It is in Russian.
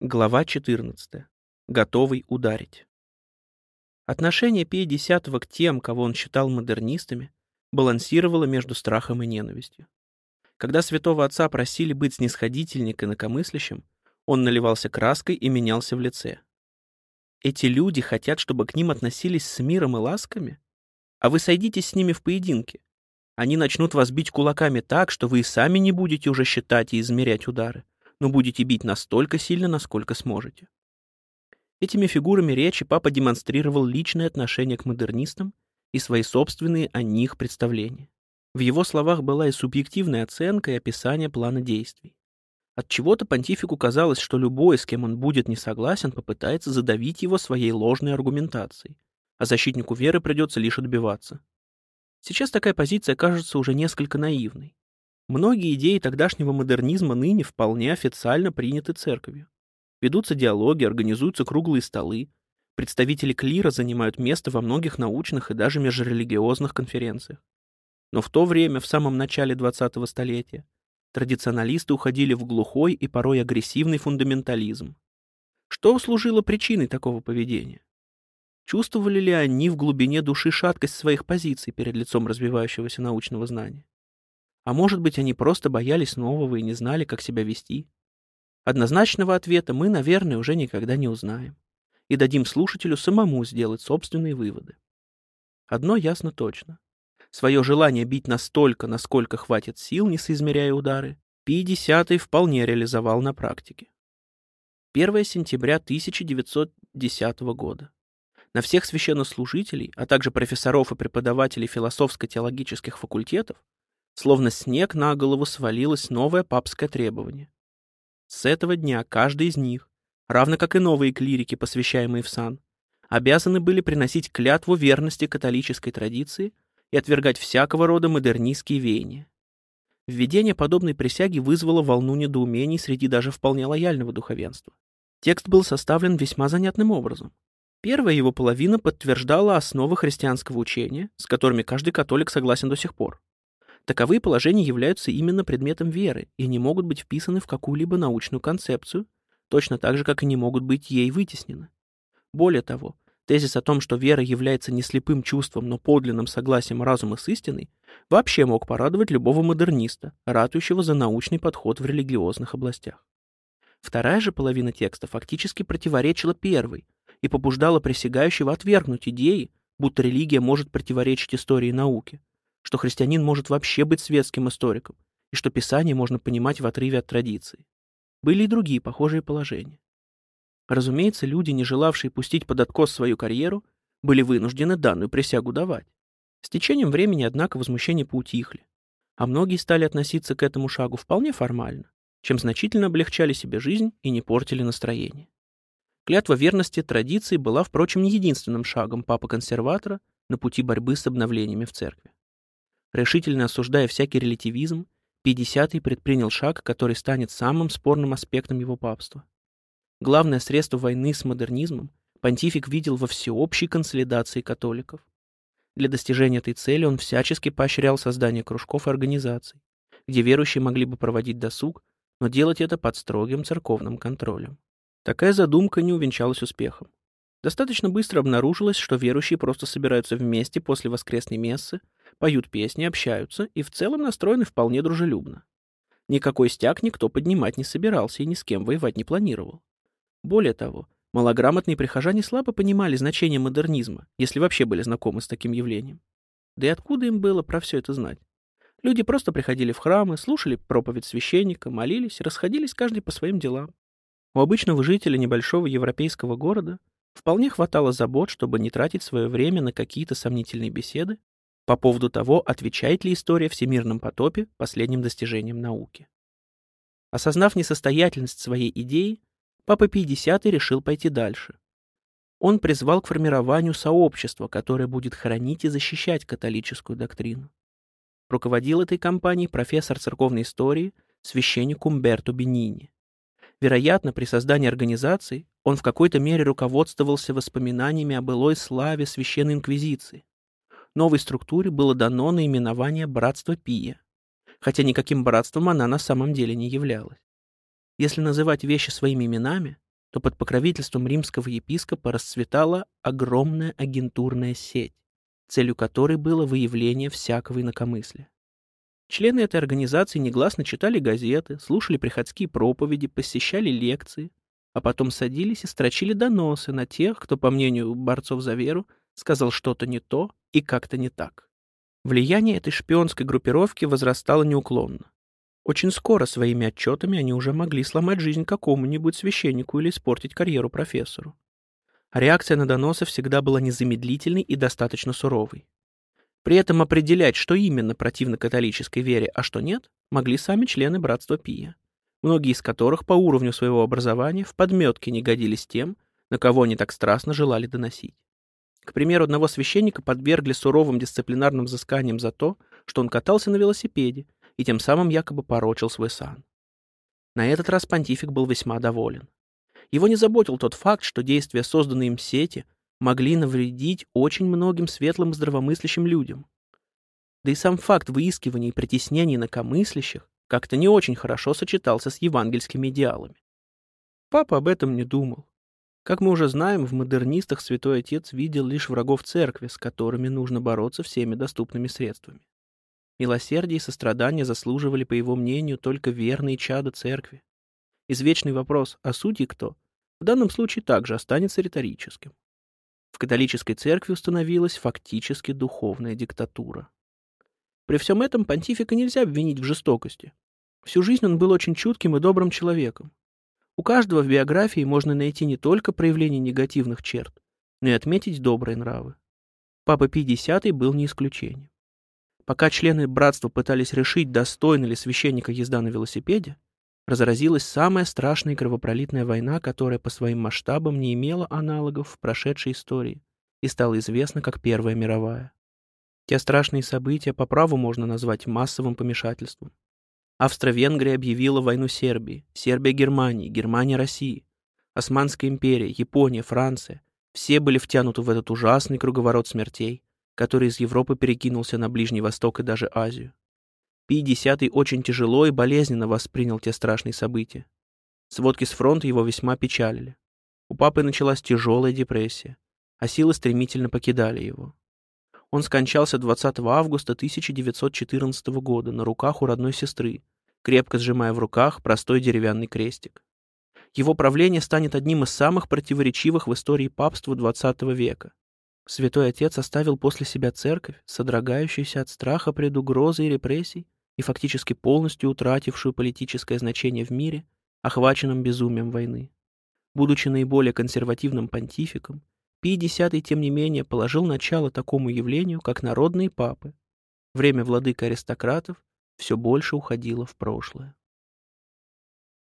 Глава 14. Готовый ударить. Отношение Пия X к тем, кого он считал модернистами, балансировало между страхом и ненавистью. Когда святого отца просили быть снисходительнее к инакомыслящим, он наливался краской и менялся в лице. Эти люди хотят, чтобы к ним относились с миром и ласками? А вы сойдитесь с ними в поединке. Они начнут вас бить кулаками так, что вы и сами не будете уже считать и измерять удары, но будете бить настолько сильно, насколько сможете. Этими фигурами речи папа демонстрировал личное отношение к модернистам и свои собственные о них представления. В его словах была и субъективная оценка, и описание плана действий. От чего-то понтифику казалось, что любой, с кем он будет не согласен, попытается задавить его своей ложной аргументацией, а защитнику веры придется лишь отбиваться. Сейчас такая позиция кажется уже несколько наивной. Многие идеи тогдашнего модернизма ныне вполне официально приняты церковью. Ведутся диалоги, организуются круглые столы. Представители клира занимают место во многих научных и даже межрелигиозных конференциях. Но в то время, в самом начале 20-го столетия, традиционалисты уходили в глухой и порой агрессивный фундаментализм. Что служило причиной такого поведения? Чувствовали ли они в глубине души шаткость своих позиций перед лицом развивающегося научного знания? А может быть, они просто боялись нового и не знали, как себя вести? Однозначного ответа мы, наверное, уже никогда не узнаем. И дадим слушателю самому сделать собственные выводы. Одно ясно точно. Свое желание бить настолько, насколько хватит сил, не соизмеряя удары, Пи X вполне реализовал на практике. 1 сентября 1910 года. На всех священнослужителей, а также профессоров и преподавателей философско-теологических факультетов, словно снег на голову свалилось новое папское требование с этого дня каждый из них, равно как и новые клирики, посвящаемые в сан, обязаны были приносить клятву верности католической традиции и отвергать всякого рода модернистские веяния. Введение подобной присяги вызвало волну недоумений среди даже вполне лояльного духовенства. Текст был составлен весьма занятным образом. Первая его половина подтверждала основы христианского учения, с которыми каждый католик согласен до сих пор. Таковые положения являются именно предметом веры и не могут быть вписаны в какую-либо научную концепцию, точно так же, как и не могут быть ей вытеснены. Более того, тезис о том, что вера является не слепым чувством, но подлинным согласием разума с истиной, вообще мог порадовать любого модерниста, ратующего за научный подход в религиозных областях. Вторая же половина текста фактически противоречила первой и побуждала присягающего отвергнуть идеи, будто религия может противоречить истории науки, что христианин может вообще быть светским историком, и что Писание можно понимать в отрыве от традиции. Были и другие похожие положения. Разумеется, люди, не желавшие пустить под откос свою карьеру, были вынуждены данную присягу давать. С течением времени, однако, возмущения поутихли, а многие стали относиться к этому шагу вполне формально, чем значительно облегчали себе жизнь и не портили настроение. Клятва верности традиции была, впрочем, не единственным шагом папы-консерватора на пути борьбы с обновлениями в церкви. Решительно осуждая всякий релятивизм, Пятидесятый предпринял шаг, который станет самым спорным аспектом его папства. Главное средство войны с модернизмом понтифик видел во всеобщей консолидации католиков. Для достижения этой цели он всячески поощрял создание кружков и организаций, где верующие могли бы проводить досуг, но делать это под строгим церковным контролем. Такая задумка не увенчалась успехом. Достаточно быстро обнаружилось, что верующие просто собираются вместе после воскресной мессы, поют песни, общаются и в целом настроены вполне дружелюбно. Никакой стяг никто поднимать не собирался и ни с кем воевать не планировал. Более того, малограмотные прихожане слабо понимали значение модернизма, если вообще были знакомы с таким явлением. Да и откуда им было про все это знать? Люди просто приходили в храмы, слушали проповедь священника, молились и расходились каждый по своим делам. У обычного жителя небольшого европейского города вполне хватало забот, чтобы не тратить свое время на какие-то сомнительные беседы по поводу того, отвечает ли история всемирном потопе последним достижениям науки. Осознав несостоятельность своей идеи, Папа Пий X решил пойти дальше. Он призвал к формированию сообщества, которое будет хранить и защищать католическую доктрину. Руководил этой кампанией профессор церковной истории, священник Умберто Бенини. Вероятно, при создании организации он в какой-то мере руководствовался воспоминаниями о былой славе Священной Инквизиции. Новой структуре было дано наименование «Братство Пия», хотя никаким братством она на самом деле не являлась. Если называть вещи своими именами, то под покровительством римского епископа расцветала огромная агентурная сеть, целью которой было выявление всякого инакомыслия. Члены этой организации негласно читали газеты, слушали приходские проповеди, посещали лекции, а потом садились и строчили доносы на тех, кто, по мнению борцов за веру, сказал что-то не то и как-то не так. Влияние этой шпионской группировки возрастало неуклонно. Очень скоро своими отчетами они уже могли сломать жизнь какому-нибудь священнику или испортить карьеру профессору. Реакция на доносы всегда была незамедлительной и достаточно суровой. При этом определять, что именно противно католической вере, а что нет, могли сами члены Братства Пия, многие из которых по уровню своего образования в подметке не годились тем, на кого они так страстно желали доносить. К примеру, одного священника подвергли суровым дисциплинарным взысканиям за то, что он катался на велосипеде и тем самым якобы порочил свой сан. На этот раз понтифик был весьма доволен. Его не заботил тот факт, что действия созданные им сети могли навредить очень многим светлым и здравомыслящим людям. Да и сам факт выискивания и притеснения инакомыслящих как-то не очень хорошо сочетался с евангельскими идеалами. Папа об этом не думал. Как мы уже знаем, в модернистах святой отец видел лишь врагов церкви, с которыми нужно бороться всеми доступными средствами. Милосердие и сострадание заслуживали, по его мнению, только верные чада церкви. Извечный вопрос «А судьи кто?» в данном случае также останется риторическим. В католической церкви установилась фактически духовная диктатура. При всем этом понтифика нельзя обвинить в жестокости. Всю жизнь он был очень чутким и добрым человеком. У каждого в биографии можно найти не только проявление негативных черт, но и отметить добрые нравы. Папа Пий X был не исключением. Пока члены братства пытались решить, достойна ли священника езда на велосипеде, разразилась самая страшная кровопролитная война, которая по своим масштабам не имела аналогов в прошедшей истории и стала известна как Первая мировая. Те страшные события по праву можно назвать массовым помешательством. Австро-Венгрия объявила войну Сербии, Сербия Германии, Германия России, Османская империя, Япония, Франция – все были втянуты в этот ужасный круговорот смертей, который из Европы перекинулся на Ближний Восток и даже Азию. Пий X очень тяжело и болезненно воспринял те страшные события. Сводки с фронта его весьма печалили. У папы началась тяжелая депрессия, а силы стремительно покидали его. Он скончался 20 августа 1914 года на руках у родной сестры, крепко сжимая в руках простой деревянный крестик. Его правление станет одним из самых противоречивых в истории папства XX века. Святой Отец оставил после себя церковь, содрогающуюся от страха пред угрозой и репрессий и фактически полностью утратившую политическое значение в мире, охваченном безумием войны. Будучи наиболее консервативным понтификом, Пий X, тем не менее, положил начало такому явлению, как народные папы. Время владык аристократов все больше уходило в прошлое.